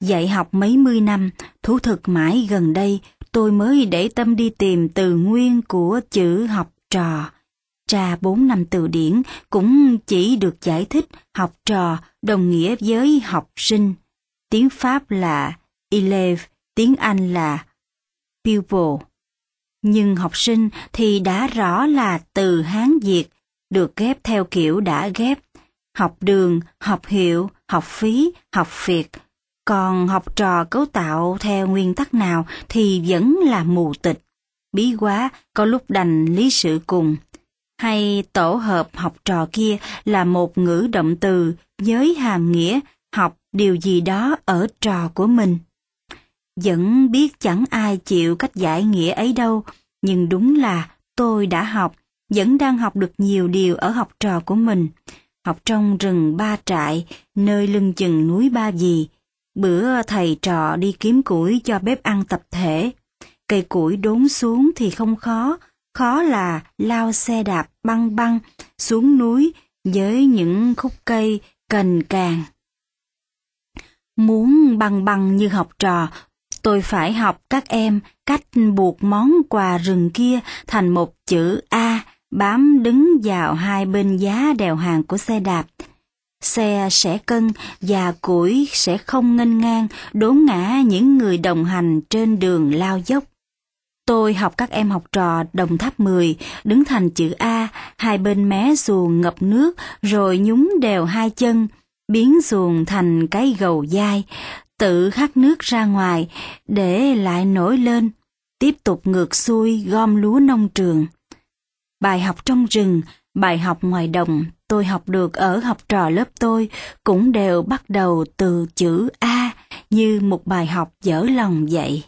Dạy học mấy mươi năm, thú thực mãi gần đây, tôi mới để tâm đi tìm từ nguyên của chữ học trò. Tra bốn năm từ điển cũng chỉ được giải thích học trò đồng nghĩa với học sinh. Tiếng Pháp là élève, tiếng Anh là pupil. Nhưng học sinh thì đã rõ là từ Hán Việt, được ghép theo kiểu đã ghép. Học đường, học hiệu, học phí, học việc. Còn học trò cấu tạo theo nguyên tắc nào thì vẫn là mù tịch. Bí quá, có lúc đành lý sự cùng. Hay tổ hợp học trò kia là một ngữ động từ với hàm nghĩa học điều gì đó ở trò của mình. Vẫn biết chẳng ai chịu cách giải nghĩa ấy đâu, nhưng đúng là tôi đã học, vẫn đang học được nhiều điều ở học trò của mình. Học trong rừng ba trại, nơi lưng chừng núi ba vì. Bữa thầy trò đi kiếm củi cho bếp ăn tập thể. Cây củi đốn xuống thì không khó, khó là lao xe đạp băng băng xuống núi với những khúc cây cành càng. Muốn băng băng như học trò, tôi phải học các em cách buộc món quà rừng kia thành một chữ A bám đứng vào hai bên giá đèo hàng của xe đạp. Xe sẽ cân và củi sẽ không nghênh ngang đốn ngã những người đồng hành trên đường lao dốc. Tôi học các em học trò đồng tháp 10, đứng thành chữ A, hai bên mé xuồng ngập nước, rồi nhúng đều hai chân, biến xuồng thành cái gầu dai, tự hắt nước ra ngoài, để lại nổi lên, tiếp tục ngược xuôi gom lúa nông trường. Bài học trong rừng, bài học ngoài đồng tôi học được ở học trò lớp tôi cũng đều bắt đầu từ chữ A như một bài học dở lòng vậy.